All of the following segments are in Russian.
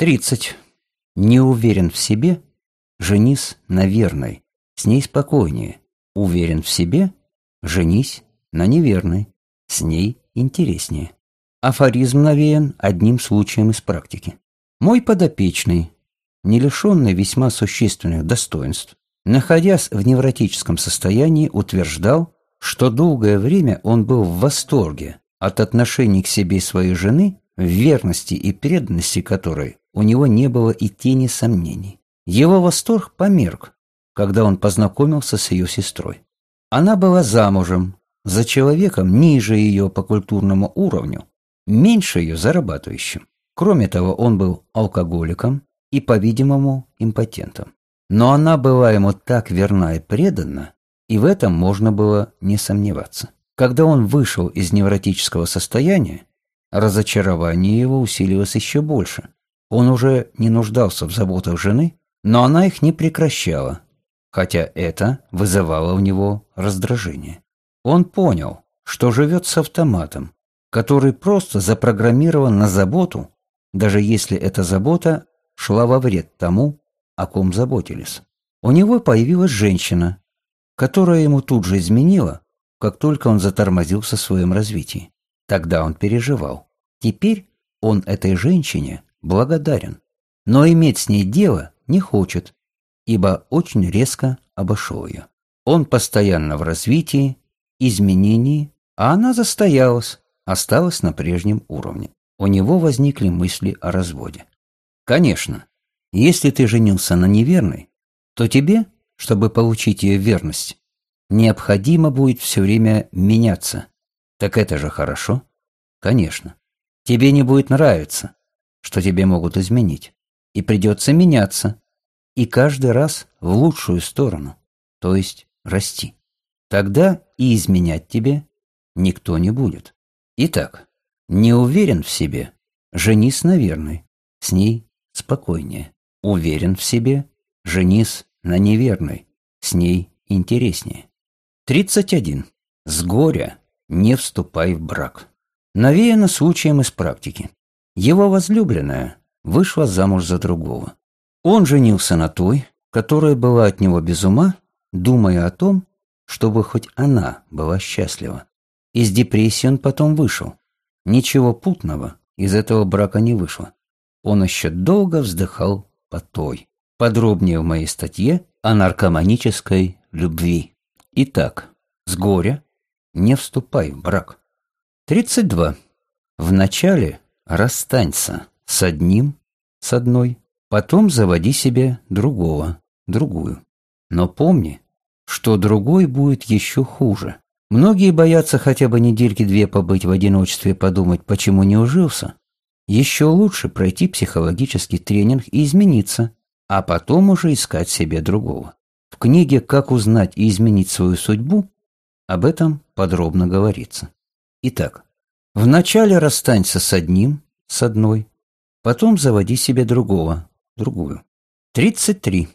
30. Не уверен в себе, женись на верной, с ней спокойнее. Уверен в себе, женись на неверной, с ней интереснее. Афоризм навеян одним случаем из практики. Мой подопечный, не лишенный весьма существенных достоинств, находясь в невротическом состоянии, утверждал, что долгое время он был в восторге от отношений к себе своей жены, в верности и преданности которой у него не было и тени сомнений. Его восторг померк, когда он познакомился с ее сестрой. Она была замужем за человеком ниже ее по культурному уровню, меньше ее зарабатывающим. Кроме того, он был алкоголиком и, по-видимому, импотентом. Но она была ему так верна и предана, и в этом можно было не сомневаться. Когда он вышел из невротического состояния, разочарование его усилилось еще больше. Он уже не нуждался в заботах жены, но она их не прекращала, хотя это вызывало у него раздражение. Он понял, что живет с автоматом, который просто запрограммирован на заботу, даже если эта забота шла во вред тому, о ком заботились. У него появилась женщина, которая ему тут же изменила, как только он затормозил в своем развитии. Тогда он переживал. Теперь он этой женщине благодарен, но иметь с ней дело не хочет, ибо очень резко обошел ее. Он постоянно в развитии, изменении, а она застоялась, осталась на прежнем уровне. У него возникли мысли о разводе. Конечно, если ты женился на неверной, то тебе, чтобы получить ее верность, необходимо будет все время меняться. Так это же хорошо? Конечно. Тебе не будет нравиться, что тебе могут изменить. И придется меняться. И каждый раз в лучшую сторону, то есть расти. Тогда и изменять тебе никто не будет. Итак, не уверен в себе, женись на верной, с ней спокойнее. Уверен в себе, женись на неверной, с ней интереснее. 31. С горя не вступай в брак. Навеяно случаем из практики. Его возлюбленная вышла замуж за другого. Он женился на той, которая была от него без ума, думая о том, чтобы хоть она была счастлива. Из депрессии он потом вышел. Ничего путного из этого брака не вышло. Он еще долго вздыхал по той. Подробнее в моей статье о наркоманической любви. Итак, с горя не вступай в брак. 32. Вначале расстанься с одним, с одной, потом заводи себе другого, другую. Но помни, что другой будет еще хуже. Многие боятся хотя бы недельки-две побыть в одиночестве, подумать, почему не ужился. Еще лучше пройти психологический тренинг и измениться, а потом уже искать себе другого. В книге «Как узнать и изменить свою судьбу» об этом подробно говорится. Итак, вначале расстанься с одним, с одной, потом заводи себе другого, другую. 33.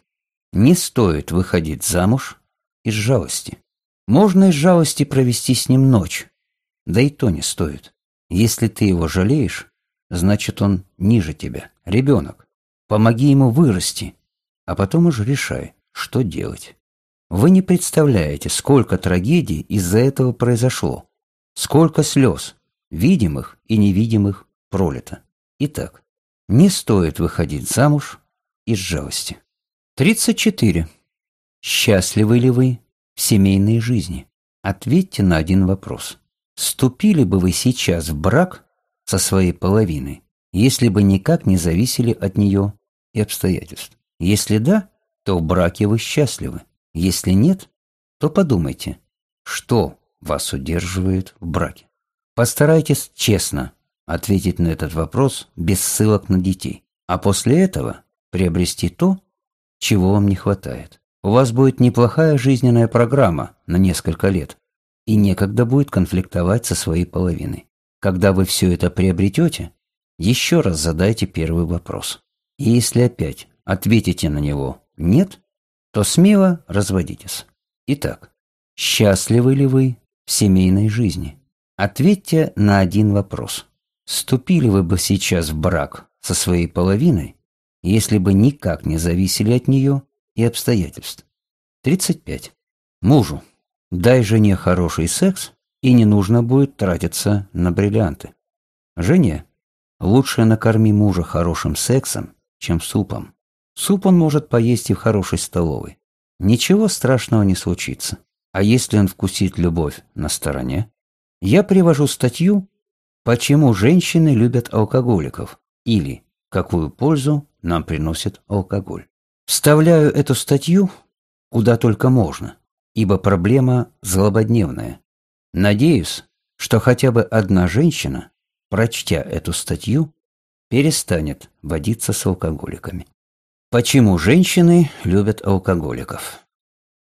Не стоит выходить замуж из жалости. Можно из жалости провести с ним ночь, да и то не стоит. Если ты его жалеешь, значит он ниже тебя, ребенок. Помоги ему вырасти, а потом уже решай, что делать. Вы не представляете, сколько трагедий из-за этого произошло, сколько слез, видимых и невидимых, пролито. Итак, не стоит выходить замуж из жалости. 34. Счастливы ли вы в семейной жизни? Ответьте на один вопрос. Вступили бы вы сейчас в брак со своей половиной, если бы никак не зависели от нее и обстоятельств? Если да, то в браке вы счастливы. Если нет, то подумайте, что вас удерживает в браке. Постарайтесь честно ответить на этот вопрос без ссылок на детей, а после этого приобрести то, чего вам не хватает. У вас будет неплохая жизненная программа на несколько лет, и некогда будет конфликтовать со своей половиной. Когда вы все это приобретете, еще раз задайте первый вопрос. И если опять ответите на него «нет», то смело разводитесь. Итак, счастливы ли вы в семейной жизни? Ответьте на один вопрос. Вступили вы бы сейчас в брак со своей половиной, если бы никак не зависели от нее и обстоятельств. 35. Мужу. Дай жене хороший секс, и не нужно будет тратиться на бриллианты. Жене. Лучше накорми мужа хорошим сексом, чем супом. Суп он может поесть и в хорошей столовой. Ничего страшного не случится. А если он вкусит любовь на стороне? Я привожу статью «Почему женщины любят алкоголиков» или «Какую пользу нам приносит алкоголь». Вставляю эту статью куда только можно, ибо проблема злободневная. Надеюсь, что хотя бы одна женщина, прочтя эту статью, перестанет водиться с алкоголиками. Почему женщины любят алкоголиков?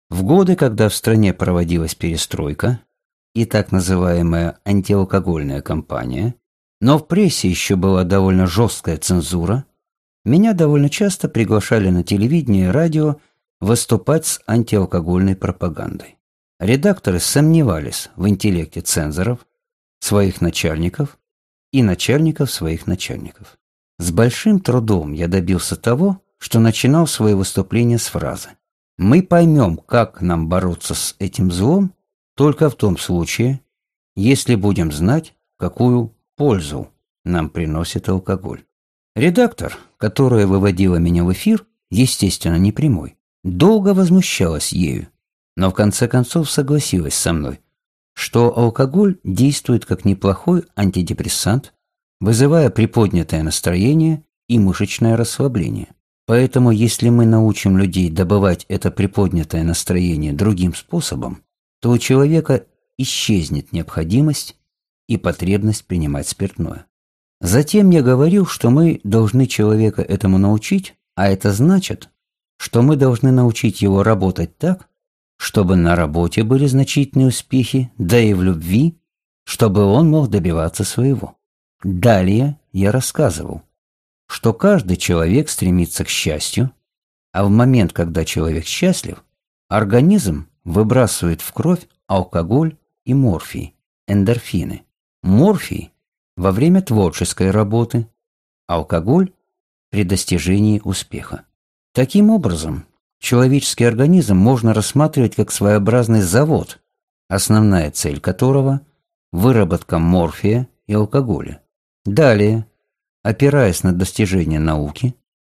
В годы, когда в стране проводилась перестройка и так называемая антиалкогольная кампания, но в прессе еще была довольно жесткая цензура, меня довольно часто приглашали на телевидение и радио выступать с антиалкогольной пропагандой. Редакторы сомневались в интеллекте цензоров, своих начальников и начальников своих начальников. С большим трудом я добился того, что начинал свои выступления с фразы «Мы поймем, как нам бороться с этим злом только в том случае, если будем знать, какую пользу нам приносит алкоголь». Редактор, которая выводила меня в эфир, естественно, не прямой, долго возмущалась ею, но в конце концов согласилась со мной, что алкоголь действует как неплохой антидепрессант, вызывая приподнятое настроение и мышечное расслабление. Поэтому если мы научим людей добывать это приподнятое настроение другим способом, то у человека исчезнет необходимость и потребность принимать спиртное. Затем я говорил, что мы должны человека этому научить, а это значит, что мы должны научить его работать так, чтобы на работе были значительные успехи, да и в любви, чтобы он мог добиваться своего. Далее я рассказывал, что каждый человек стремится к счастью, а в момент, когда человек счастлив, организм выбрасывает в кровь алкоголь и морфий, эндорфины. Морфий во время творческой работы, алкоголь при достижении успеха. Таким образом, человеческий организм можно рассматривать как своеобразный завод, основная цель которого – выработка морфия и алкоголя. Далее, Опираясь на достижения науки,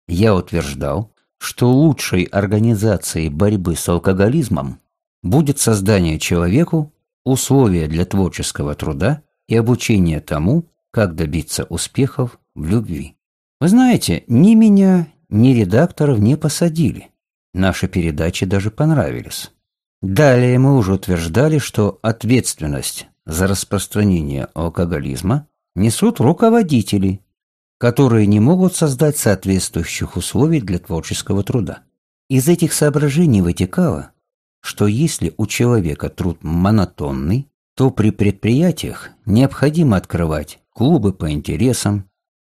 я утверждал, что лучшей организацией борьбы с алкоголизмом будет создание человеку условия для творческого труда и обучение тому, как добиться успехов в любви. Вы знаете, ни меня, ни редакторов не посадили. Наши передачи даже понравились. Далее мы уже утверждали, что ответственность за распространение алкоголизма несут руководители, которые не могут создать соответствующих условий для творческого труда. Из этих соображений вытекало, что если у человека труд монотонный, то при предприятиях необходимо открывать клубы по интересам,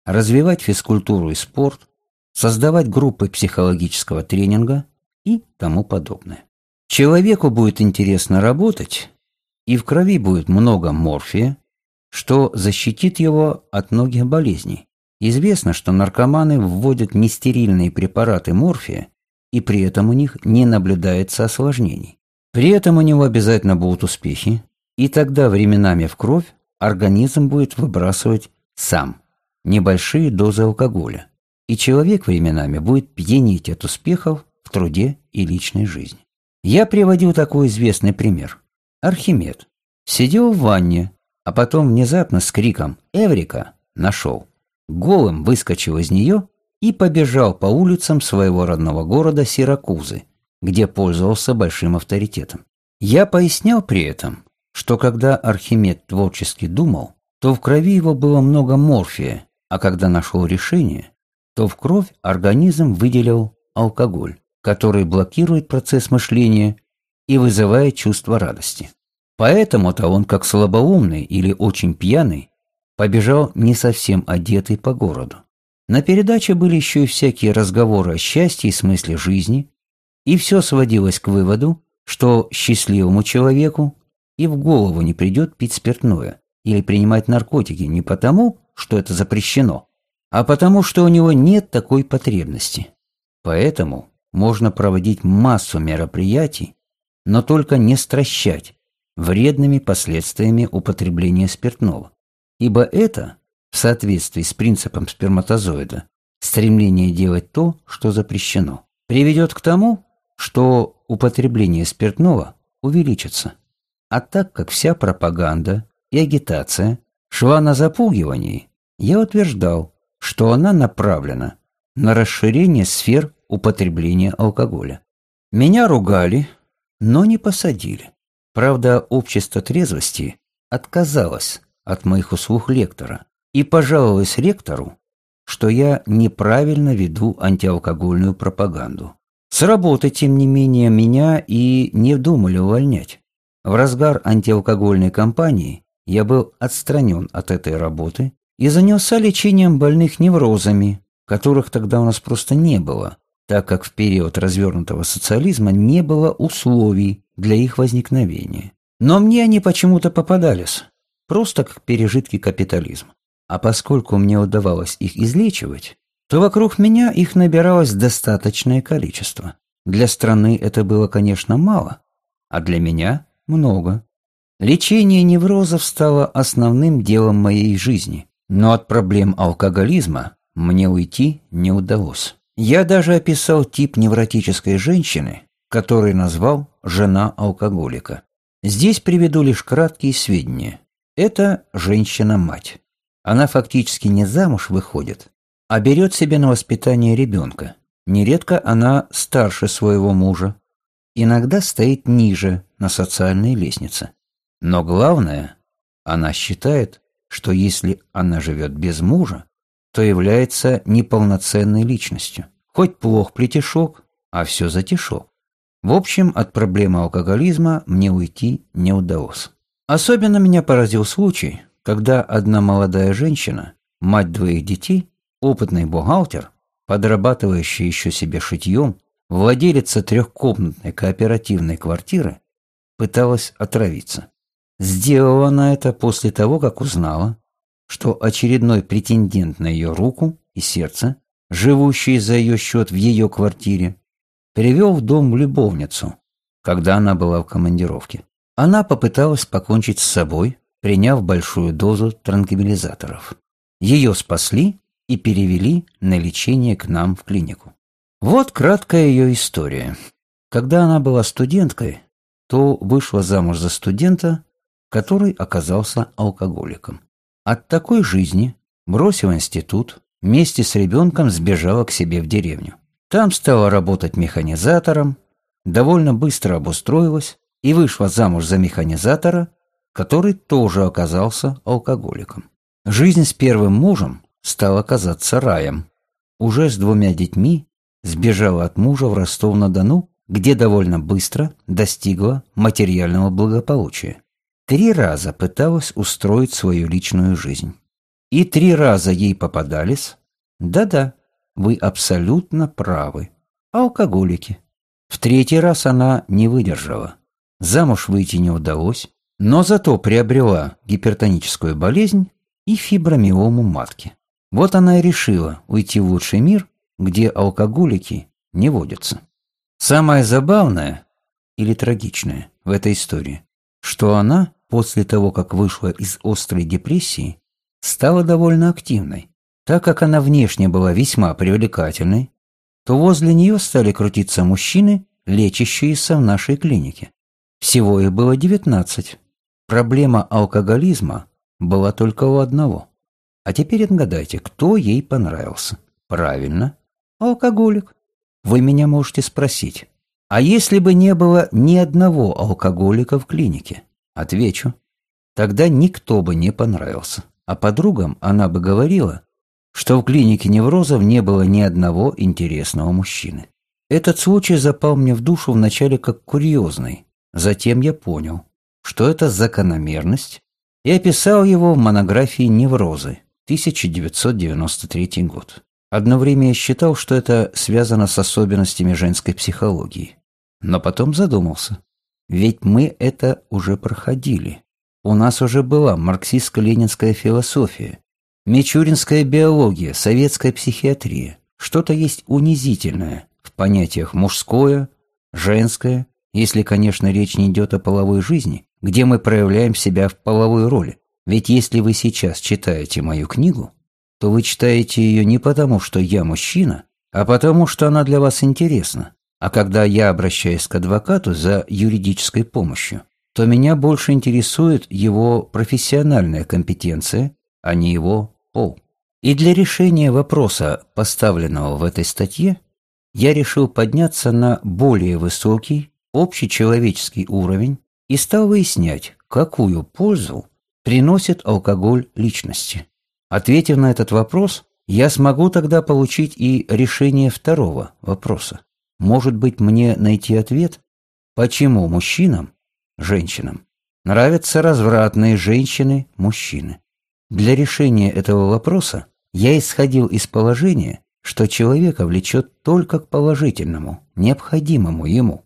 развивать физкультуру и спорт, создавать группы психологического тренинга и тому подобное. Человеку будет интересно работать, и в крови будет много морфия, что защитит его от многих болезней, Известно, что наркоманы вводят нестерильные препараты морфия, и при этом у них не наблюдается осложнений. При этом у него обязательно будут успехи, и тогда временами в кровь организм будет выбрасывать сам небольшие дозы алкоголя, и человек временами будет пьянить от успехов в труде и личной жизни. Я приводил такой известный пример. Архимед сидел в ванне, а потом внезапно с криком «Эврика!» нашел голым выскочил из нее и побежал по улицам своего родного города Сиракузы, где пользовался большим авторитетом. Я пояснял при этом, что когда Архимед творчески думал, то в крови его было много морфия, а когда нашел решение, то в кровь организм выделил алкоголь, который блокирует процесс мышления и вызывает чувство радости. Поэтому-то он, как слабоумный или очень пьяный, побежал не совсем одетый по городу. На передаче были еще и всякие разговоры о счастье и смысле жизни, и все сводилось к выводу, что счастливому человеку и в голову не придет пить спиртное или принимать наркотики не потому, что это запрещено, а потому что у него нет такой потребности. Поэтому можно проводить массу мероприятий, но только не стращать вредными последствиями употребления спиртного. Ибо это, в соответствии с принципом сперматозоида, стремление делать то, что запрещено, приведет к тому, что употребление спиртного увеличится. А так как вся пропаганда и агитация шла на запугивание, я утверждал, что она направлена на расширение сфер употребления алкоголя. Меня ругали, но не посадили. Правда, общество трезвости отказалось от моих услуг лектора и пожаловалось ректору, что я неправильно веду антиалкогольную пропаганду. С работы, тем не менее, меня и не думали увольнять. В разгар антиалкогольной кампании я был отстранен от этой работы и занялся лечением больных неврозами, которых тогда у нас просто не было, так как в период развернутого социализма не было условий для их возникновения. Но мне они почему-то попадались, просто как пережитки капитализма. А поскольку мне удавалось их излечивать, то вокруг меня их набиралось достаточное количество. Для страны это было, конечно, мало, а для меня – много. Лечение неврозов стало основным делом моей жизни, но от проблем алкоголизма мне уйти не удалось. Я даже описал тип невротической женщины, который назвал «жена алкоголика». Здесь приведу лишь краткие сведения. Это женщина-мать. Она фактически не замуж выходит, а берет себе на воспитание ребенка. Нередко она старше своего мужа, иногда стоит ниже на социальной лестнице. Но главное, она считает, что если она живет без мужа, то является неполноценной личностью. Хоть плох плетешок, а все затишок. В общем, от проблемы алкоголизма мне уйти не удалось. Особенно меня поразил случай, когда одна молодая женщина, мать двоих детей, опытный бухгалтер, подрабатывающий еще себе шитьем, владелица трехкомнатной кооперативной квартиры, пыталась отравиться. Сделала она это после того, как узнала, что очередной претендент на ее руку и сердце, живущий за ее счет в ее квартире, привел в дом любовницу, когда она была в командировке. Она попыталась покончить с собой, приняв большую дозу транквилизаторов. Ее спасли и перевели на лечение к нам в клинику. Вот краткая ее история. Когда она была студенткой, то вышла замуж за студента, который оказался алкоголиком. От такой жизни, бросив институт, вместе с ребенком сбежала к себе в деревню. Там стала работать механизатором, довольно быстро обустроилась и вышла замуж за механизатора, который тоже оказался алкоголиком. Жизнь с первым мужем стала казаться раем. Уже с двумя детьми сбежала от мужа в Ростов-на-Дону, где довольно быстро достигла материального благополучия. Три раза пыталась устроить свою личную жизнь. И три раза ей попадались. Да-да, вы абсолютно правы. Алкоголики. В третий раз она не выдержала. Замуж выйти не удалось, но зато приобрела гипертоническую болезнь и фибромиому матки. Вот она и решила уйти в лучший мир, где алкоголики не водятся. Самое забавное или трагичное в этой истории, что она после того, как вышла из острой депрессии, стала довольно активной. Так как она внешне была весьма привлекательной, то возле нее стали крутиться мужчины, лечащиеся в нашей клинике. Всего их было 19. Проблема алкоголизма была только у одного. А теперь отгадайте, кто ей понравился. Правильно, алкоголик. Вы меня можете спросить, а если бы не было ни одного алкоголика в клинике? Отвечу. Тогда никто бы не понравился. А подругам она бы говорила, что в клинике неврозов не было ни одного интересного мужчины. Этот случай запал мне в душу вначале как курьезный. Затем я понял, что это закономерность, и описал его в монографии «Неврозы» 1993 год. Одно время я считал, что это связано с особенностями женской психологии. Но потом задумался. Ведь мы это уже проходили. У нас уже была марксистско-ленинская философия. Мичуринская биология, советская психиатрия. Что-то есть унизительное в понятиях мужское, женское, если, конечно, речь не идет о половой жизни, где мы проявляем себя в половой роли. Ведь если вы сейчас читаете мою книгу, то вы читаете ее не потому, что я мужчина, а потому, что она для вас интересна. А когда я обращаюсь к адвокату за юридической помощью, то меня больше интересует его профессиональная компетенция, а не его пол. И для решения вопроса, поставленного в этой статье, я решил подняться на более высокий общечеловеческий уровень и стал выяснять, какую пользу приносит алкоголь личности. Ответив на этот вопрос, я смогу тогда получить и решение второго вопроса. Может быть, мне найти ответ, почему мужчинам, женщинам, нравятся развратные женщины-мужчины. Для решения этого вопроса я исходил из положения, что человека влечет только к положительному, необходимому ему.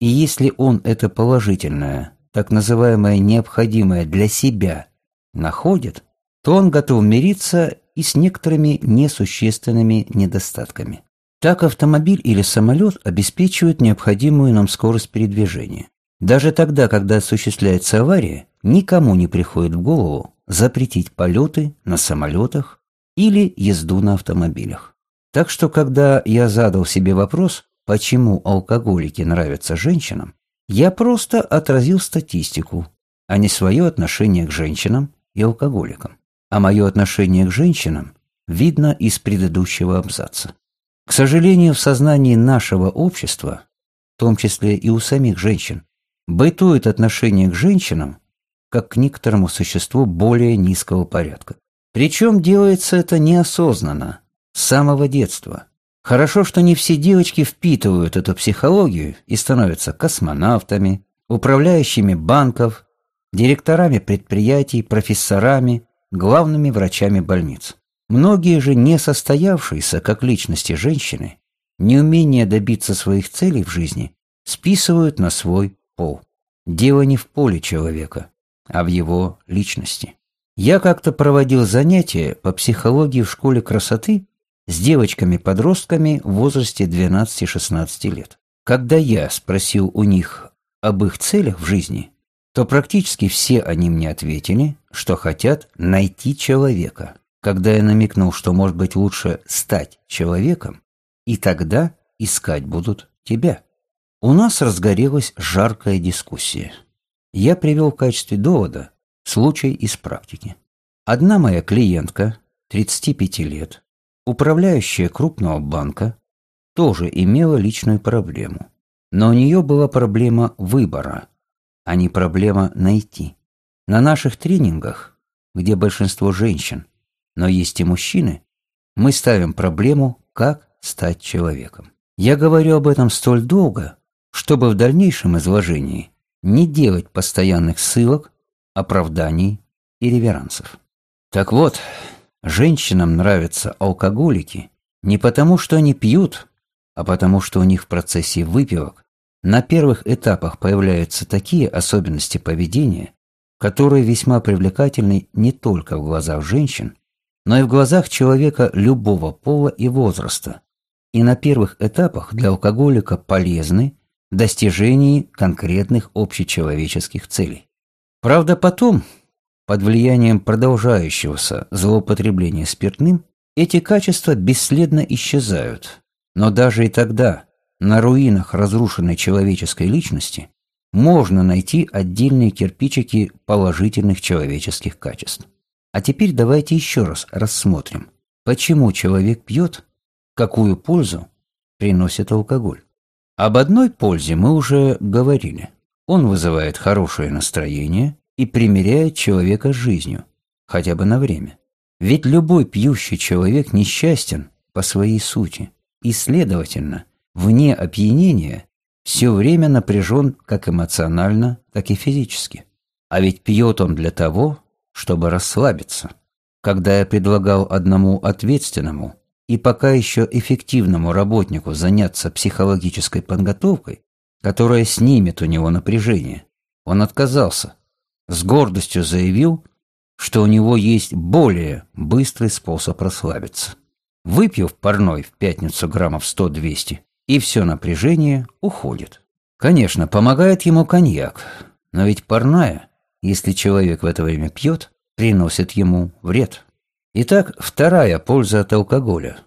И если он это положительное, так называемое необходимое для себя, находит, то он готов мириться и с некоторыми несущественными недостатками. Так автомобиль или самолет обеспечивают необходимую нам скорость передвижения. Даже тогда, когда осуществляется авария, никому не приходит в голову запретить полеты на самолетах или езду на автомобилях. Так что, когда я задал себе вопрос, почему алкоголики нравятся женщинам, я просто отразил статистику, а не свое отношение к женщинам и алкоголикам а мое отношение к женщинам видно из предыдущего абзаца. К сожалению, в сознании нашего общества, в том числе и у самих женщин, бытует отношение к женщинам как к некоторому существу более низкого порядка. Причем делается это неосознанно, с самого детства. Хорошо, что не все девочки впитывают эту психологию и становятся космонавтами, управляющими банков, директорами предприятий, профессорами, главными врачами больниц. Многие же несостоявшиеся как личности женщины, неумение добиться своих целей в жизни, списывают на свой пол. Дело не в поле человека, а в его личности. Я как-то проводил занятия по психологии в школе красоты с девочками-подростками в возрасте 12-16 лет. Когда я спросил у них об их целях в жизни, то практически все они мне ответили, что хотят найти человека. Когда я намекнул, что, может быть, лучше стать человеком, и тогда искать будут тебя. У нас разгорелась жаркая дискуссия. Я привел в качестве довода случай из практики. Одна моя клиентка, 35 лет, управляющая крупного банка, тоже имела личную проблему. Но у нее была проблема выбора, а не проблема найти. На наших тренингах, где большинство женщин, но есть и мужчины, мы ставим проблему «как стать человеком». Я говорю об этом столь долго, чтобы в дальнейшем изложении не делать постоянных ссылок, оправданий и реверансов. Так вот, женщинам нравятся алкоголики не потому, что они пьют, а потому, что у них в процессе выпивок на первых этапах появляются такие особенности поведения, которые весьма привлекательны не только в глазах женщин, но и в глазах человека любого пола и возраста, и на первых этапах для алкоголика полезны в достижении конкретных общечеловеческих целей. Правда, потом, под влиянием продолжающегося злоупотребления спиртным, эти качества бесследно исчезают, но даже и тогда – на руинах разрушенной человеческой личности можно найти отдельные кирпичики положительных человеческих качеств. А теперь давайте еще раз рассмотрим, почему человек пьет, какую пользу приносит алкоголь. Об одной пользе мы уже говорили. Он вызывает хорошее настроение и примиряет человека с жизнью, хотя бы на время. Ведь любой пьющий человек несчастен по своей сути и, следовательно, вне опьянения все время напряжен как эмоционально, так и физически. А ведь пьет он для того, чтобы расслабиться. Когда я предлагал одному ответственному и пока еще эффективному работнику заняться психологической подготовкой, которая снимет у него напряжение, он отказался. С гордостью заявил, что у него есть более быстрый способ расслабиться. Выпью в парной в пятницу граммов 100-200, и все напряжение уходит. Конечно, помогает ему коньяк, но ведь парная, если человек в это время пьет, приносит ему вред. Итак, вторая польза от алкоголя.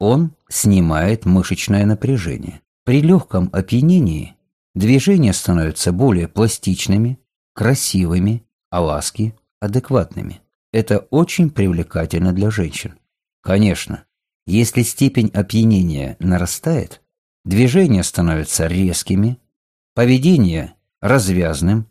Он снимает мышечное напряжение. При легком опьянении движения становятся более пластичными, красивыми, а ласки – адекватными. Это очень привлекательно для женщин. Конечно, если степень опьянения нарастает, движения становятся резкими, поведение – развязным,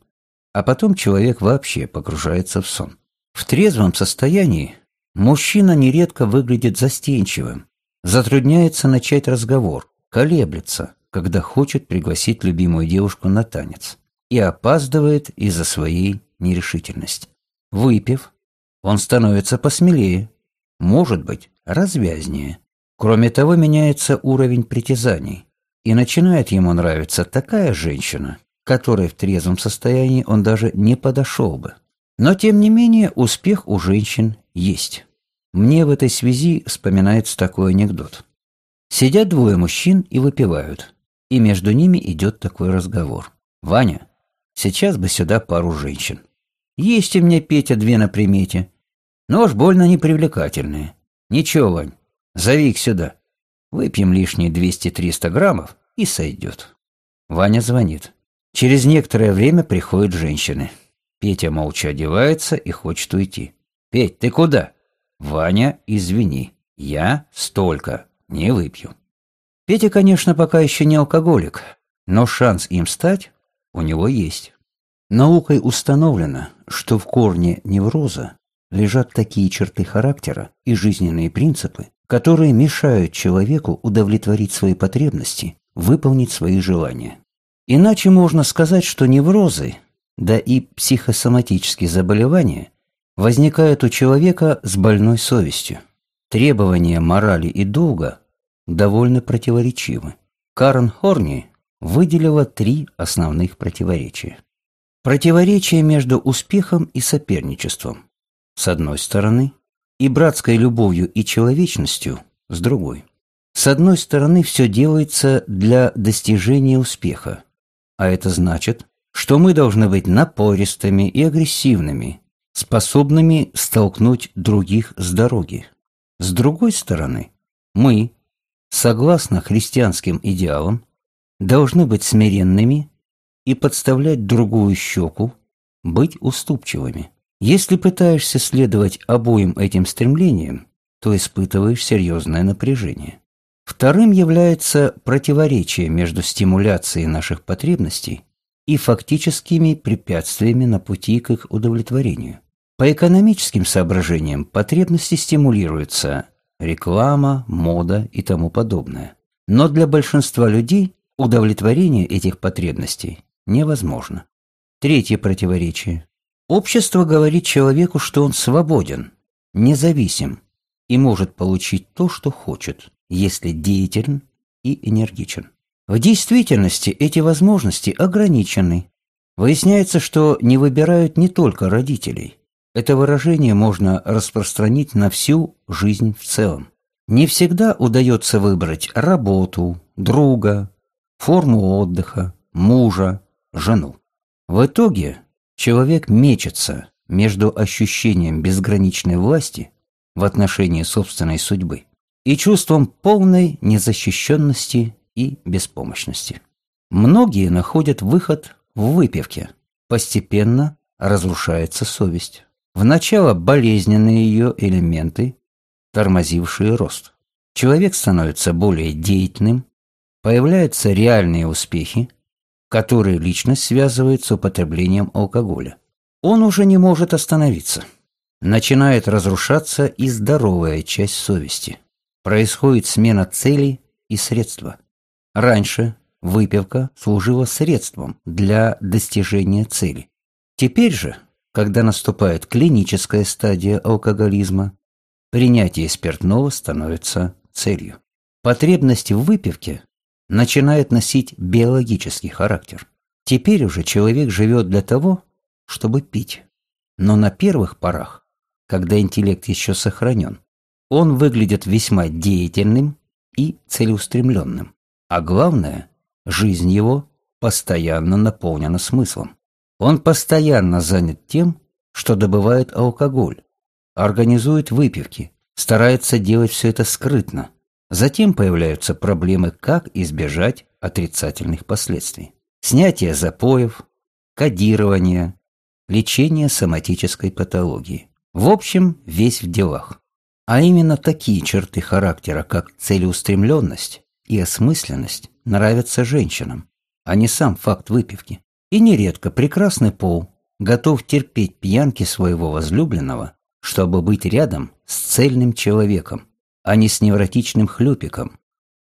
а потом человек вообще погружается в сон. В трезвом состоянии мужчина нередко выглядит застенчивым, затрудняется начать разговор, колеблется, когда хочет пригласить любимую девушку на танец, и опаздывает из-за своей нерешительности. Выпив, он становится посмелее, может быть, развязнее. Кроме того, меняется уровень притязаний, и начинает ему нравиться такая женщина, которой в трезвом состоянии он даже не подошел бы. Но, тем не менее, успех у женщин есть. Мне в этой связи вспоминается такой анекдот. Сидят двое мужчин и выпивают, и между ними идет такой разговор. «Ваня, сейчас бы сюда пару женщин. Есть у меня, Петя, две на примете, но уж больно непривлекательные. Ничего, Вань, зови их сюда. Выпьем лишние 200-300 граммов и сойдет». Ваня звонит. Через некоторое время приходят женщины. Петя молча одевается и хочет уйти. «Петь, ты куда?» «Ваня, извини, я столько не выпью». Петя, конечно, пока еще не алкоголик, но шанс им стать у него есть. Наукой установлено, что в корне невроза лежат такие черты характера и жизненные принципы, которые мешают человеку удовлетворить свои потребности, выполнить свои желания. Иначе можно сказать, что неврозы да и психосоматические заболевания возникают у человека с больной совестью. Требования морали и долга довольно противоречивы. Карен Хорни выделила три основных противоречия. Противоречие между успехом и соперничеством, с одной стороны, и братской любовью и человечностью, с другой. С одной стороны, все делается для достижения успеха, а это значит, что мы должны быть напористыми и агрессивными, способными столкнуть других с дороги. С другой стороны, мы, согласно христианским идеалам, должны быть смиренными и подставлять другую щеку, быть уступчивыми. Если пытаешься следовать обоим этим стремлениям, то испытываешь серьезное напряжение. Вторым является противоречие между стимуляцией наших потребностей и фактическими препятствиями на пути к их удовлетворению. По экономическим соображениям потребности стимулируются реклама, мода и тому подобное. Но для большинства людей удовлетворение этих потребностей невозможно. Третье противоречие. Общество говорит человеку, что он свободен, независим и может получить то, что хочет, если деятелен и энергичен. В действительности эти возможности ограничены. Выясняется, что не выбирают не только родителей. Это выражение можно распространить на всю жизнь в целом. Не всегда удается выбрать работу, друга, форму отдыха, мужа, жену. В итоге человек мечется между ощущением безграничной власти в отношении собственной судьбы и чувством полной незащищенности и беспомощности. Многие находят выход в выпивке. Постепенно разрушается совесть. Вначале болезненные ее элементы, тормозившие рост. Человек становится более деятельным, появляются реальные успехи, которые личность связывает с употреблением алкоголя. Он уже не может остановиться. Начинает разрушаться и здоровая часть совести. Происходит смена целей и средства. Раньше выпивка служила средством для достижения цели. Теперь же, когда наступает клиническая стадия алкоголизма, принятие спиртного становится целью. Потребность в выпивке начинает носить биологический характер. Теперь уже человек живет для того, чтобы пить. Но на первых порах когда интеллект еще сохранен, он выглядит весьма деятельным и целеустремленным. А главное, жизнь его постоянно наполнена смыслом. Он постоянно занят тем, что добывает алкоголь, организует выпивки, старается делать все это скрытно. Затем появляются проблемы, как избежать отрицательных последствий. Снятие запоев, кодирование, лечение соматической патологии. В общем, весь в делах. А именно такие черты характера, как целеустремленность и осмысленность, нравятся женщинам, а не сам факт выпивки. И нередко прекрасный пол готов терпеть пьянки своего возлюбленного, чтобы быть рядом с цельным человеком, а не с невротичным хлюпиком,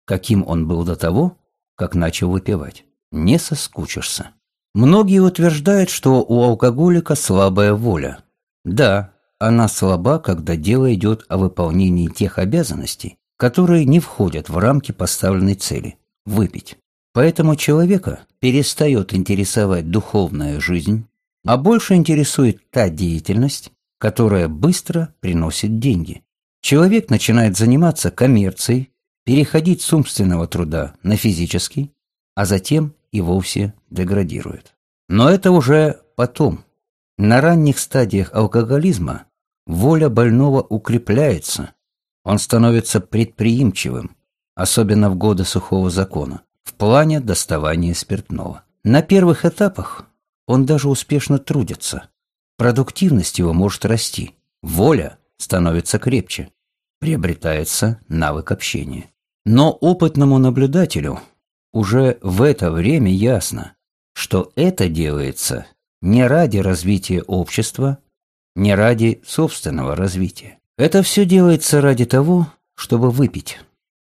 каким он был до того, как начал выпивать. Не соскучишься. Многие утверждают, что у алкоголика слабая воля. Да, она слаба, когда дело идет о выполнении тех обязанностей, которые не входят в рамки поставленной цели – выпить. Поэтому человека перестает интересовать духовная жизнь, а больше интересует та деятельность, которая быстро приносит деньги. Человек начинает заниматься коммерцией, переходить с умственного труда на физический, а затем и вовсе деградирует. Но это уже потом. На ранних стадиях алкоголизма воля больного укрепляется, он становится предприимчивым, особенно в годы сухого закона в плане доставания спиртного. На первых этапах он даже успешно трудится. Продуктивность его может расти, воля становится крепче, приобретается навык общения. Но опытному наблюдателю уже в это время ясно, что это делается не ради развития общества, не ради собственного развития. Это все делается ради того, чтобы выпить.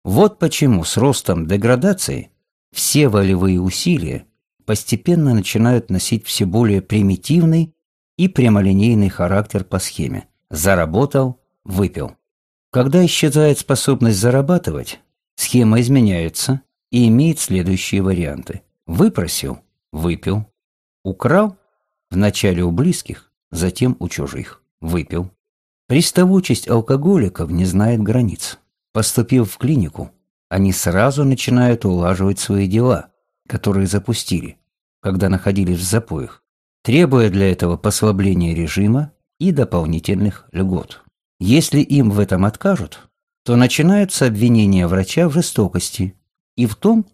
Вот почему с ростом деградации все волевые усилия постепенно начинают носить все более примитивный и прямолинейный характер по схеме «заработал, выпил». Когда исчезает способность зарабатывать, схема изменяется и имеет следующие варианты. Выпросил – выпил. Украл – вначале у близких, затем у чужих. Выпил. Приставучесть алкоголиков не знает границ. Поступив в клинику, они сразу начинают улаживать свои дела, которые запустили, когда находились в запоях, требуя для этого послабления режима и дополнительных льгот. Если им в этом откажут, то начинаются обвинения врача в жестокости и в том,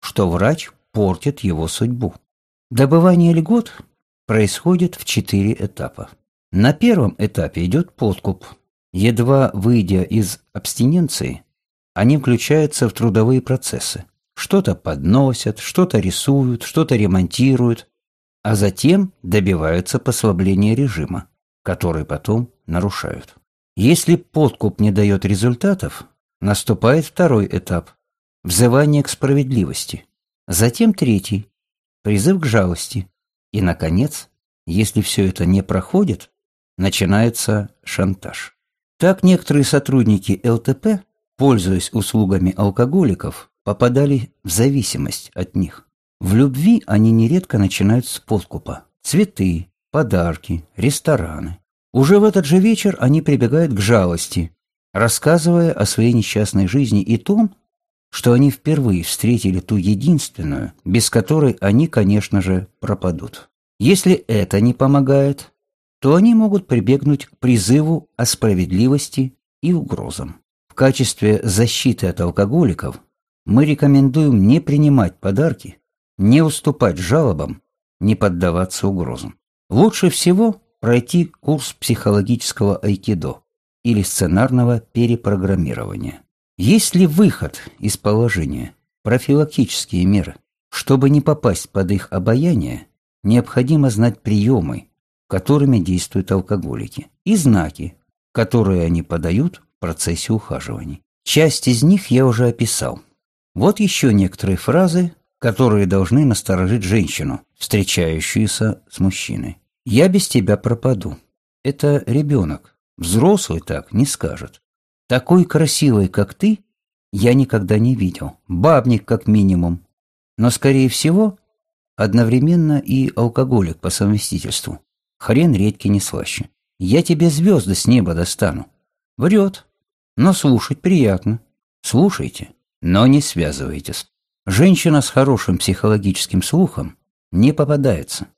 что врач портит его судьбу. Добывание льгот происходит в четыре этапа. На первом этапе идет подкуп. Едва выйдя из абстиненции, они включаются в трудовые процессы. Что-то подносят, что-то рисуют, что-то ремонтируют, а затем добиваются послабления режима, который потом нарушают. Если подкуп не дает результатов, наступает второй этап – взывание к справедливости, затем третий – призыв к жалости, и, наконец, если все это не проходит, начинается шантаж. Так некоторые сотрудники ЛТП пользуясь услугами алкоголиков, попадали в зависимость от них. В любви они нередко начинают с подкупа. Цветы, подарки, рестораны. Уже в этот же вечер они прибегают к жалости, рассказывая о своей несчастной жизни и том, что они впервые встретили ту единственную, без которой они, конечно же, пропадут. Если это не помогает, то они могут прибегнуть к призыву о справедливости и угрозам качестве защиты от алкоголиков мы рекомендуем не принимать подарки, не уступать жалобам, не поддаваться угрозам. Лучше всего пройти курс психологического айкидо или сценарного перепрограммирования. Есть ли выход из положения, профилактические меры? Чтобы не попасть под их обаяние, необходимо знать приемы, которыми действуют алкоголики, и знаки, которые они подают процессе ухаживаний. Часть из них я уже описал. Вот еще некоторые фразы, которые должны насторожить женщину, встречающуюся с мужчиной. «Я без тебя пропаду». Это ребенок. Взрослый так не скажет. Такой красивой, как ты, я никогда не видел. Бабник, как минимум. Но, скорее всего, одновременно и алкоголик по совместительству. Хрен редьки не слаще. «Я тебе звезды с неба достану». Врет, но слушать приятно. Слушайте, но не связывайтесь. Женщина с хорошим психологическим слухом не попадается.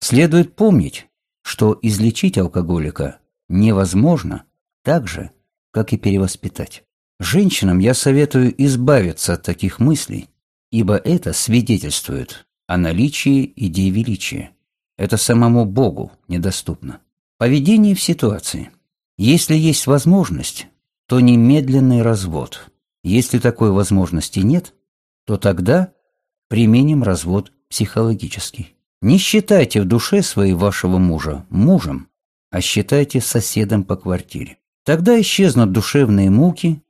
Следует помнить, что излечить алкоголика невозможно так же, как и перевоспитать. Женщинам я советую избавиться от таких мыслей, ибо это свидетельствует о наличии идей величия. Это самому Богу недоступно. Поведение в ситуации. Если есть возможность, то немедленный развод. Если такой возможности нет, то тогда применим развод психологический. Не считайте в душе своей вашего мужа мужем, а считайте соседом по квартире. Тогда исчезнут душевные муки,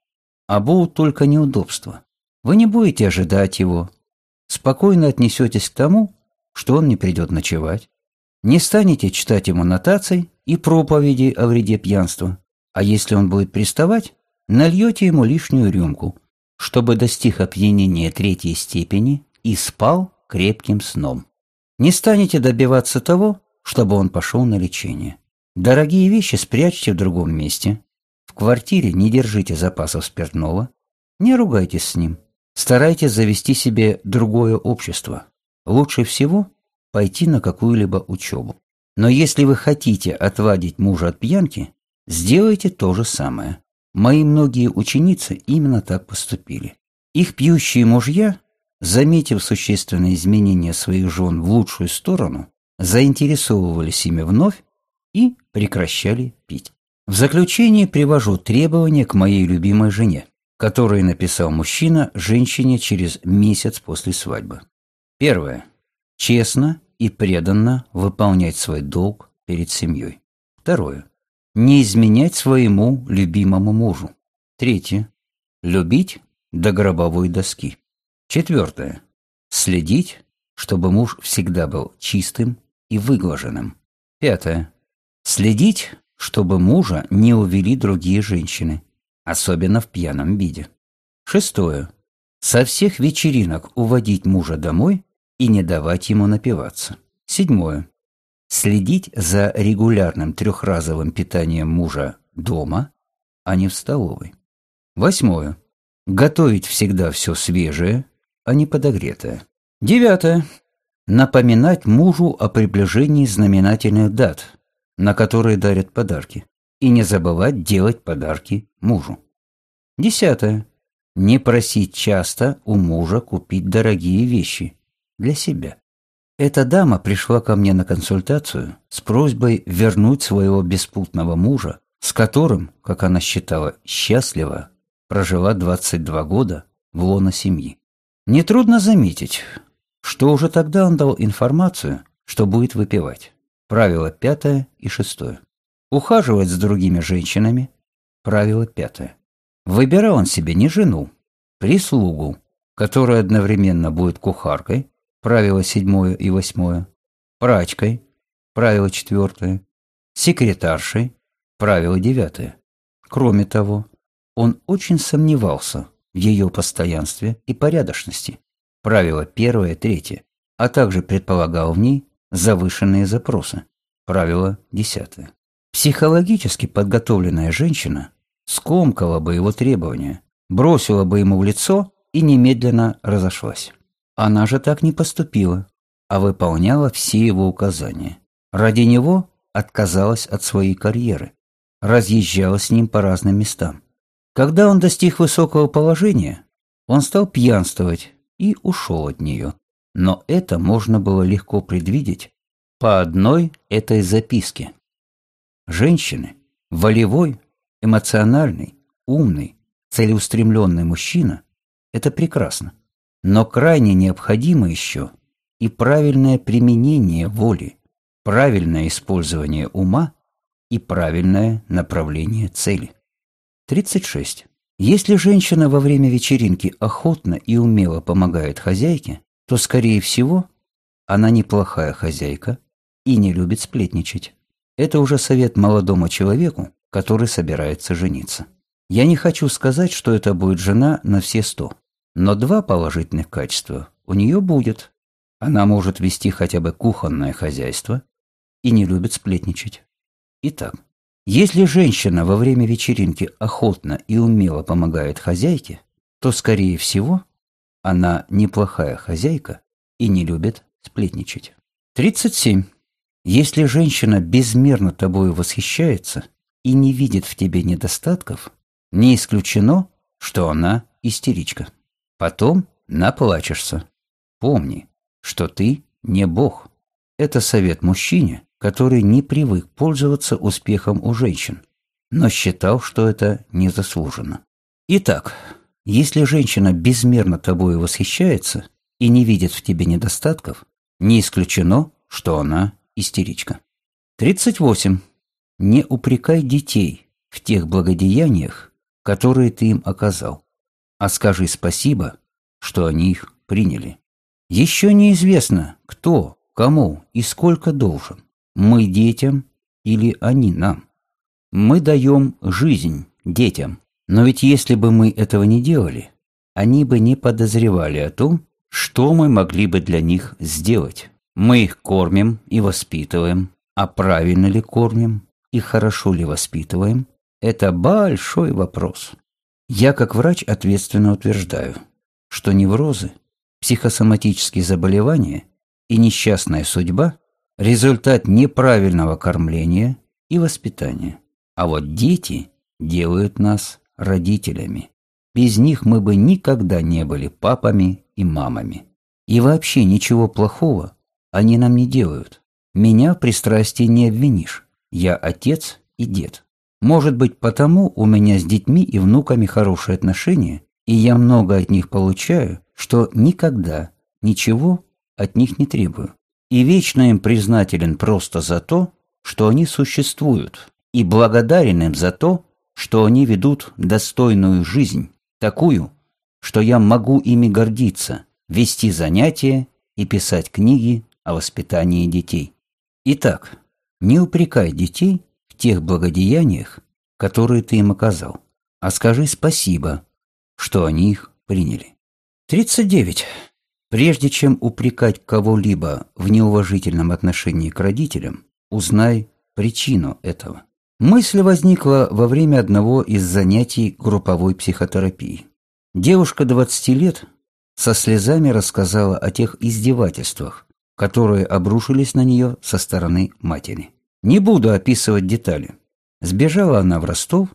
а будут только неудобства. Вы не будете ожидать его, спокойно отнесетесь к тому, что он не придет ночевать, не станете читать ему нотаций и проповеди о вреде пьянства, а если он будет приставать, нальете ему лишнюю рюмку, чтобы достиг опьянения третьей степени и спал крепким сном. Не станете добиваться того, чтобы он пошел на лечение. Дорогие вещи спрячьте в другом месте. В квартире не держите запасов спиртного. Не ругайтесь с ним. Старайтесь завести себе другое общество. Лучше всего пойти на какую-либо учебу. Но если вы хотите отвадить мужа от пьянки, сделайте то же самое. Мои многие ученицы именно так поступили. Их пьющие мужья, заметив существенные изменения своих жен в лучшую сторону, заинтересовывались ими вновь и прекращали пить. В заключение привожу требования к моей любимой жене, которые написал мужчина женщине через месяц после свадьбы. Первое. Честно и преданно выполнять свой долг перед семьей. Второе не изменять своему любимому мужу. Третье. Любить до гробовой доски. Четвертое. Следить, чтобы муж всегда был чистым и выглаженным. Пятое. Следить, чтобы мужа не увели другие женщины, особенно в пьяном виде. Шестое. Со всех вечеринок уводить мужа домой и не давать ему напиваться. Седьмое. Следить за регулярным трехразовым питанием мужа дома, а не в столовой. Восьмое. Готовить всегда все свежее, а не подогретое. Девятое. Напоминать мужу о приближении знаменательных дат, на которые дарят подарки, и не забывать делать подарки мужу. Десятое. Не просить часто у мужа купить дорогие вещи для себя. Эта дама пришла ко мне на консультацию с просьбой вернуть своего беспутного мужа, с которым, как она считала, счастливо прожила 22 года в лоно семьи. Нетрудно заметить, что уже тогда он дал информацию, что будет выпивать. Правило пятое и шестое. Ухаживать с другими женщинами. Правило пятое. Выбирал он себе не жену, прислугу, которая одновременно будет кухаркой, правило седьмое и восьмое, прачкой, правило четвертое, секретаршей, правило девятое. Кроме того, он очень сомневался в ее постоянстве и порядочности, правило первое, третье, а также предполагал в ней завышенные запросы, правило десятое. Психологически подготовленная женщина скомкала бы его требования, бросила бы ему в лицо и немедленно разошлась. Она же так не поступила, а выполняла все его указания. Ради него отказалась от своей карьеры, разъезжала с ним по разным местам. Когда он достиг высокого положения, он стал пьянствовать и ушел от нее. Но это можно было легко предвидеть по одной этой записке. Женщины, волевой, эмоциональный, умный, целеустремленный мужчина – это прекрасно. Но крайне необходимо еще и правильное применение воли, правильное использование ума и правильное направление цели. 36. Если женщина во время вечеринки охотно и умело помогает хозяйке, то, скорее всего, она неплохая хозяйка и не любит сплетничать. Это уже совет молодому человеку, который собирается жениться. Я не хочу сказать, что это будет жена на все сто. Но два положительных качества у нее будет. Она может вести хотя бы кухонное хозяйство и не любит сплетничать. Итак, Если женщина во время вечеринки охотно и умело помогает хозяйке, то, скорее всего, она неплохая хозяйка и не любит сплетничать. 37. Если женщина безмерно тобою восхищается и не видит в тебе недостатков, не исключено, что она истеричка. Потом наплачешься. Помни, что ты не бог. Это совет мужчине, который не привык пользоваться успехом у женщин, но считал, что это незаслуженно. Итак, если женщина безмерно тобой восхищается и не видит в тебе недостатков, не исключено, что она истеричка. 38. Не упрекай детей в тех благодеяниях, которые ты им оказал, а скажи спасибо, что они их приняли. Еще неизвестно, кто, кому и сколько должен. Мы детям или они нам. Мы даем жизнь детям. Но ведь если бы мы этого не делали, они бы не подозревали о том, что мы могли бы для них сделать. Мы их кормим и воспитываем, а правильно ли кормим и хорошо ли воспитываем – это большой вопрос. Я как врач ответственно утверждаю, что неврозы, психосоматические заболевания и несчастная судьба – результат неправильного кормления и воспитания. А вот дети делают нас родителями. Без них мы бы никогда не были папами и мамами. И вообще ничего плохого они нам не делают. Меня в пристрастии не обвинишь. Я отец и дед. Может быть, потому у меня с детьми и внуками хорошие отношения, и я много от них получаю, что никогда ничего от них не требую. И вечно им признателен просто за то, что они существуют, и благодарен им за то, что они ведут достойную жизнь, такую, что я могу ими гордиться, вести занятия и писать книги о воспитании детей. Итак, не упрекай детей в тех благодеяниях, которые ты им оказал, а скажи спасибо, что они их приняли. 39. Прежде чем упрекать кого-либо в неуважительном отношении к родителям, узнай причину этого. Мысль возникла во время одного из занятий групповой психотерапии. Девушка 20 лет со слезами рассказала о тех издевательствах, которые обрушились на нее со стороны матери. Не буду описывать детали. Сбежала она в Ростов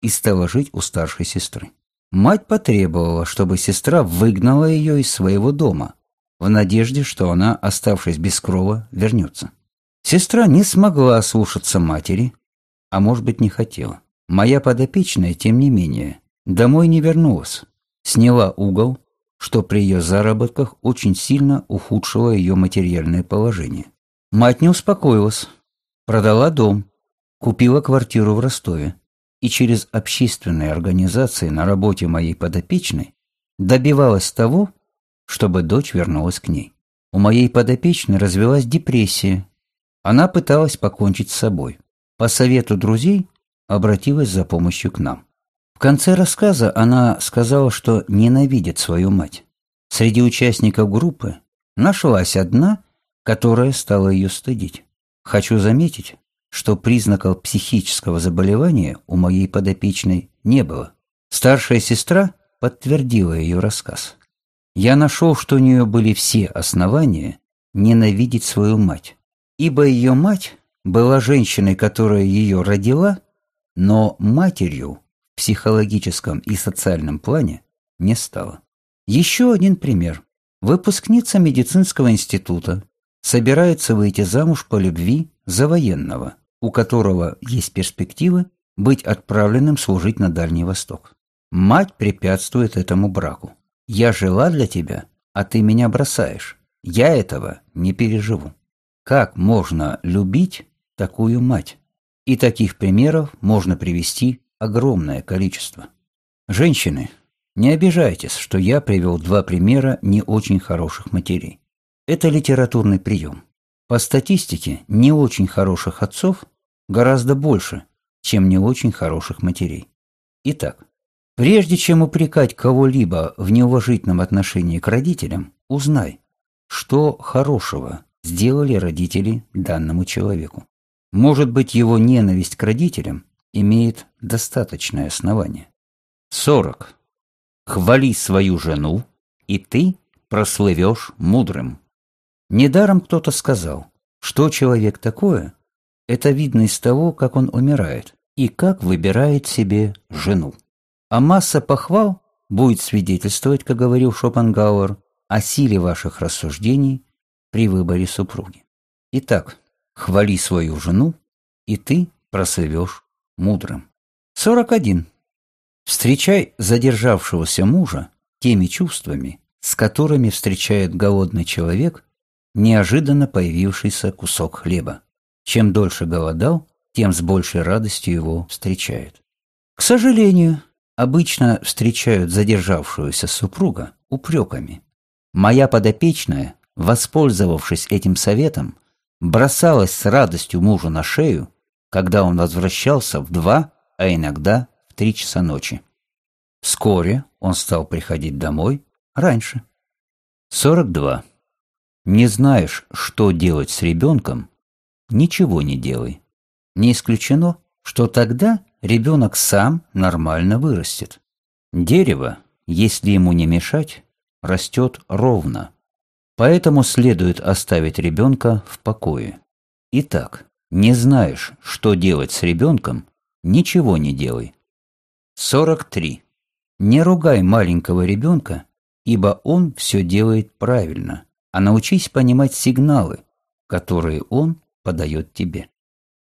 и стала жить у старшей сестры. Мать потребовала, чтобы сестра выгнала ее из своего дома, в надежде, что она, оставшись без крова, вернется. Сестра не смогла слушаться матери, а может быть не хотела. Моя подопечная, тем не менее, домой не вернулась, сняла угол, что при ее заработках очень сильно ухудшило ее материальное положение. Мать не успокоилась, продала дом, купила квартиру в Ростове и через общественные организации на работе моей подопечной добивалась того, чтобы дочь вернулась к ней. У моей подопечной развелась депрессия. Она пыталась покончить с собой. По совету друзей обратилась за помощью к нам. В конце рассказа она сказала, что ненавидит свою мать. Среди участников группы нашлась одна, которая стала ее стыдить. Хочу заметить, что признаков психического заболевания у моей подопечной не было. Старшая сестра подтвердила ее рассказ. Я нашел, что у нее были все основания ненавидеть свою мать, ибо ее мать была женщиной, которая ее родила, но матерью в психологическом и социальном плане не стала. Еще один пример. Выпускница медицинского института собирается выйти замуж по любви за военного, у которого есть перспективы быть отправленным служить на Дальний Восток. Мать препятствует этому браку. «Я жила для тебя, а ты меня бросаешь. Я этого не переживу». Как можно любить такую мать. И таких примеров можно привести огромное количество. Женщины, не обижайтесь, что я привел два примера не очень хороших матерей. Это литературный прием. По статистике, не очень хороших отцов гораздо больше, чем не очень хороших матерей. Итак, прежде чем упрекать кого-либо в неуважительном отношении к родителям, узнай, что хорошего сделали родители данному человеку. Может быть, его ненависть к родителям имеет достаточное основание. 40. Хвали свою жену, и ты прослывешь мудрым. Недаром кто-то сказал, что человек такое, это видно из того, как он умирает и как выбирает себе жену. А масса похвал будет свидетельствовать, как говорил Шопенгауэр, о силе ваших рассуждений при выборе супруги. Итак, хвали свою жену, и ты прослывешь мудрым. 41. Встречай задержавшегося мужа теми чувствами, с которыми встречает голодный человек неожиданно появившийся кусок хлеба. Чем дольше голодал, тем с большей радостью его встречает. К сожалению, обычно встречают задержавшуюся супруга упреками. Моя подопечная, воспользовавшись этим советом, бросалась с радостью мужу на шею, когда он возвращался в два, а иногда в три часа ночи. Вскоре он стал приходить домой раньше. 42. Не знаешь, что делать с ребенком, ничего не делай. Не исключено, что тогда ребенок сам нормально вырастет. Дерево, если ему не мешать, растет ровно. Поэтому следует оставить ребенка в покое. Итак, не знаешь, что делать с ребенком, ничего не делай. 43. Не ругай маленького ребенка, ибо он все делает правильно, а научись понимать сигналы, которые он подает тебе.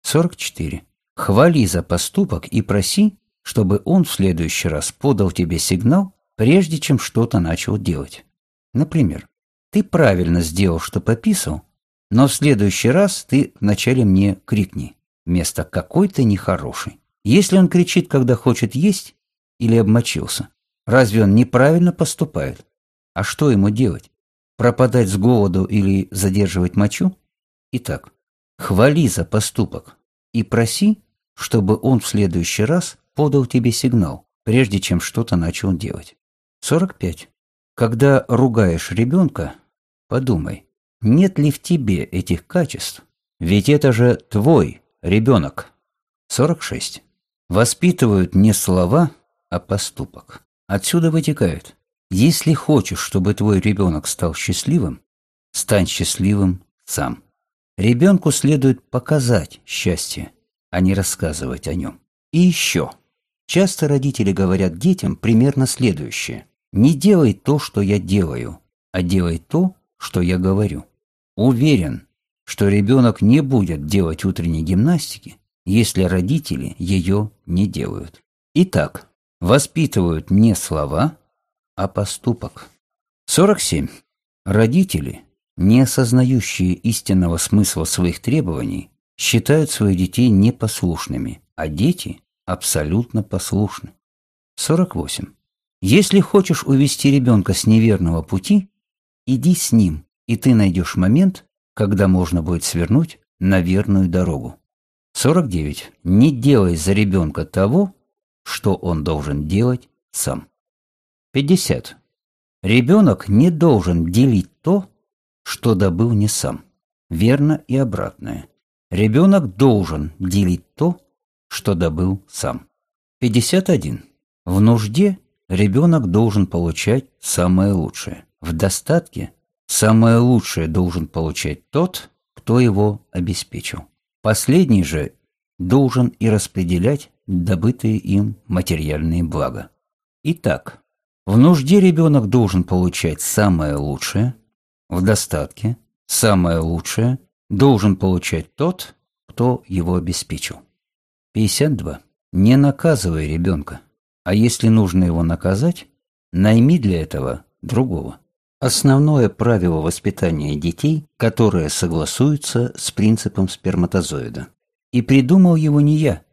44. Хвали за поступок и проси, чтобы он в следующий раз подал тебе сигнал, прежде чем что-то начал делать. Например, ты правильно сделал, что пописал, но в следующий раз ты вначале мне крикни, вместо «какой ты нехороший». Если он кричит, когда хочет есть или обмочился, разве он неправильно поступает? А что ему делать? Пропадать с голоду или задерживать мочу? Итак, хвали за поступок и проси, чтобы он в следующий раз подал тебе сигнал, прежде чем что-то начал делать. 45. Когда ругаешь ребенка, подумай, нет ли в тебе этих качеств? Ведь это же твой ребенок. 46. Воспитывают не слова, а поступок. Отсюда вытекает. Если хочешь, чтобы твой ребенок стал счастливым, стань счастливым сам. Ребенку следует показать счастье, а не рассказывать о нем. И еще. Часто родители говорят детям примерно следующее. Не делай то, что я делаю, а делай то, что я говорю. Уверен, что ребенок не будет делать утренней гимнастики, если родители ее не делают. Итак, воспитывают не слова, а поступок. 47. Родители, не осознающие истинного смысла своих требований, считают своих детей непослушными, а дети абсолютно послушны. 48. Если хочешь увести ребенка с неверного пути, иди с ним, и ты найдешь момент, когда можно будет свернуть на верную дорогу. 49. Не делай за ребенка того, что он должен делать сам. 50. Ребенок не должен делить то, что добыл не сам. Верно и обратное. Ребенок должен делить то, что добыл сам. 51. В нужде ребенок должен получать самое лучшее. В достатке самое лучшее должен получать тот, кто его обеспечил. Последний же должен и распределять добытые им материальные блага. Итак, в нужде ребенок должен получать самое лучшее, в достатке самое лучшее должен получать тот, кто его обеспечил. 52. Не наказывай ребенка, а если нужно его наказать, найми для этого другого. Основное правило воспитания детей, которое согласуется с принципом сперматозоида. И придумал его не я.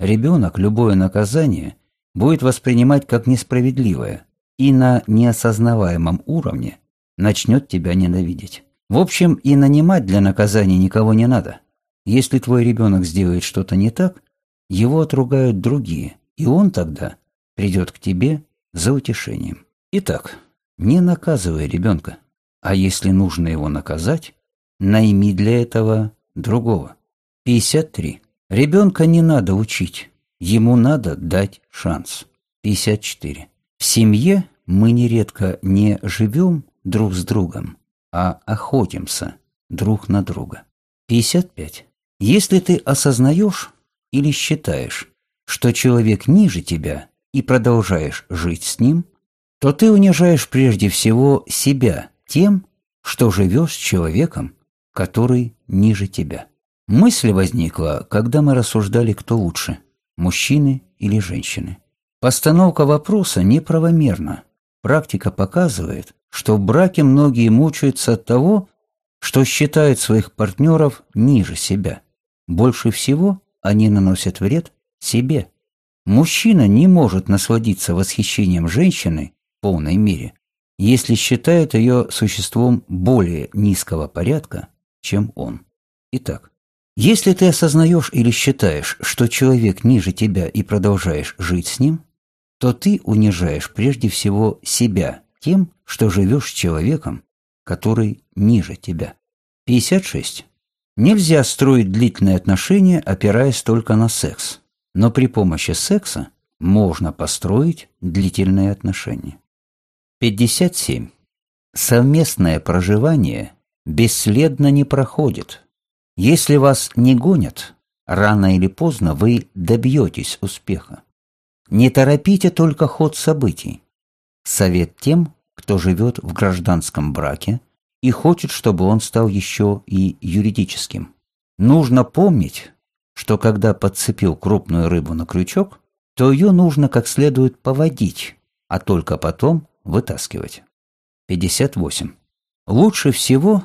Ребенок любое наказание будет воспринимать как несправедливое, и на неосознаваемом уровне начнет тебя ненавидеть. В общем, и нанимать для наказания никого не надо. Если твой ребенок сделает что-то не так, его отругают другие, и он тогда придет к тебе за утешением. Итак, не наказывай ребенка, а если нужно его наказать, найми для этого другого. 53. Ребенка не надо учить, ему надо дать шанс. 54. В семье мы нередко не живем друг с другом, а охотимся друг на друга. 55. Если ты осознаешь или считаешь, что человек ниже тебя и продолжаешь жить с ним, то ты унижаешь прежде всего себя тем, что живешь с человеком, который ниже тебя. Мысль возникла, когда мы рассуждали, кто лучше – мужчины или женщины. Постановка вопроса неправомерна. Практика показывает, что в браке многие мучаются от того, что считают своих партнеров ниже себя. Больше всего они наносят вред себе. Мужчина не может насладиться восхищением женщины в полной мере, если считает ее существом более низкого порядка, чем он. Итак, если ты осознаешь или считаешь, что человек ниже тебя и продолжаешь жить с ним, то ты унижаешь прежде всего себя тем, что живешь с человеком, который ниже тебя. 56. Нельзя строить длительные отношения, опираясь только на секс, но при помощи секса можно построить длительные отношения. 57. Совместное проживание бесследно не проходит. Если вас не гонят, рано или поздно вы добьетесь успеха. Не торопите только ход событий. Совет тем, кто живет в гражданском браке и хочет, чтобы он стал еще и юридическим. Нужно помнить, что когда подцепил крупную рыбу на крючок, то ее нужно как следует поводить, а только потом вытаскивать. 58. Лучше всего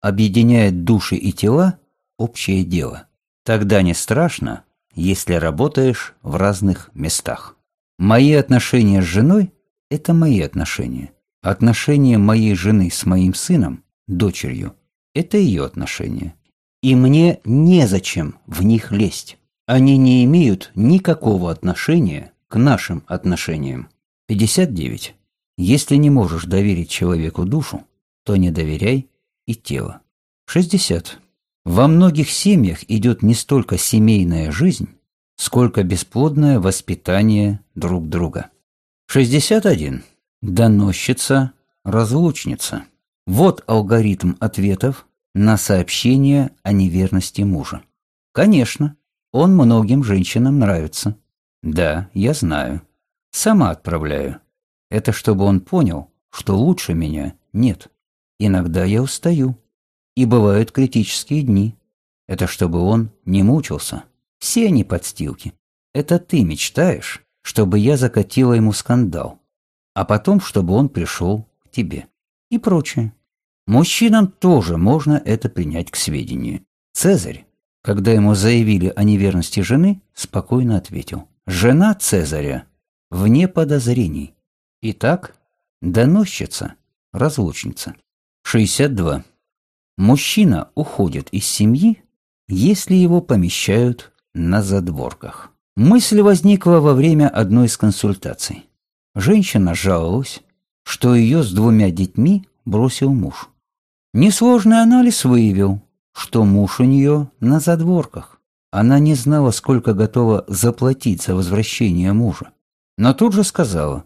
объединяет души и тела общее дело. Тогда не страшно, если работаешь в разных местах. Мои отношения с женой – это мои отношения. Отношения моей жены с моим сыном, дочерью – это ее отношения. И мне незачем в них лезть. Они не имеют никакого отношения к нашим отношениям. 59. Если не можешь доверить человеку душу, то не доверяй и тело. 60. Во многих семьях идет не столько семейная жизнь, сколько бесплодное воспитание друг друга. 61. Доносчица, разлучница. Вот алгоритм ответов на сообщение о неверности мужа. Конечно, он многим женщинам нравится. Да, я знаю. Сама отправляю. Это чтобы он понял, что лучше меня нет. Иногда я устаю. И бывают критические дни. Это чтобы он не мучился. Все они подстилки. Это ты мечтаешь, чтобы я закатила ему скандал. А потом, чтобы он пришел к тебе. И прочее. Мужчинам тоже можно это принять к сведению. Цезарь, когда ему заявили о неверности жены, спокойно ответил. Жена Цезаря вне подозрений. Итак, доносчица, разлучница. 62. Мужчина уходит из семьи, если его помещают на задворках. Мысль возникла во время одной из консультаций. Женщина жаловалась, что ее с двумя детьми бросил муж. Несложный анализ выявил, что муж у нее на задворках. Она не знала, сколько готова заплатить за возвращение мужа. Но тут же сказала,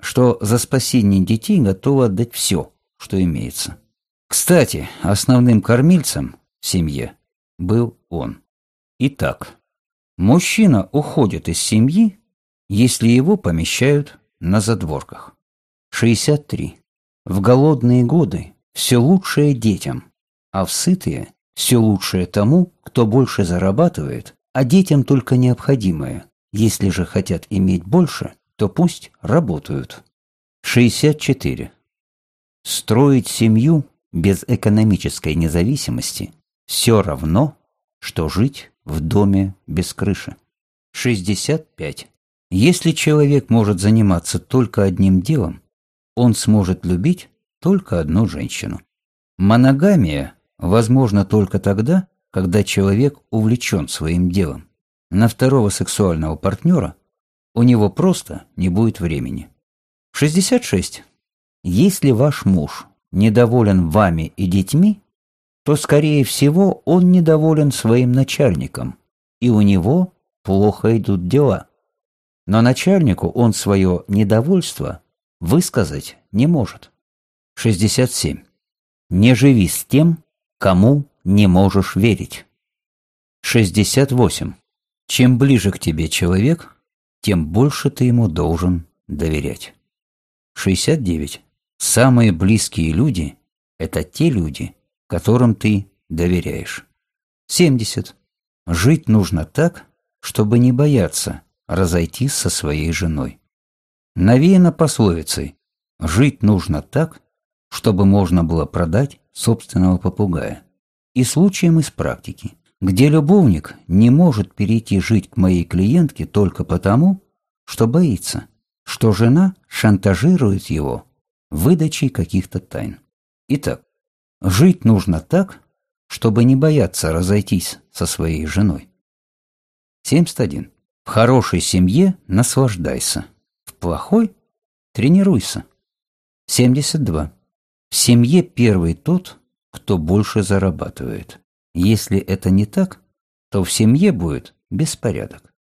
что за спасение детей готова отдать все, что имеется. Кстати, основным кормильцем в семье был он. Итак, мужчина уходит из семьи, если его помещают на задворках. 63. В голодные годы все лучшее детям, а в сытые все лучшее тому, кто больше зарабатывает, а детям только необходимое. Если же хотят иметь больше, то пусть работают. 64. Строить семью без экономической независимости все равно, что жить в доме без крыши. 65. Если человек может заниматься только одним делом, он сможет любить только одну женщину. Моногамия возможна только тогда, когда человек увлечен своим делом. На второго сексуального партнера у него просто не будет времени. 66. Если ваш муж недоволен вами и детьми, то, скорее всего, он недоволен своим начальником, и у него плохо идут дела. Но начальнику он свое недовольство высказать не может. 67. Не живи с тем, кому не можешь верить. 68. Чем ближе к тебе человек, тем больше ты ему должен доверять. 69. Самые близкие люди – это те люди, которым ты доверяешь. 70. Жить нужно так, чтобы не бояться разойтись со своей женой. Навеяно пословицей «Жить нужно так, чтобы можно было продать собственного попугая». И случаем из практики, где любовник не может перейти жить к моей клиентке только потому, что боится, что жена шантажирует его выдачей каких-то тайн. Итак, жить нужно так, чтобы не бояться разойтись со своей женой. 71. В хорошей семье наслаждайся, в плохой тренируйся. 72. В семье первый тот, кто больше зарабатывает. Если это не так, то в семье будет беспорядок.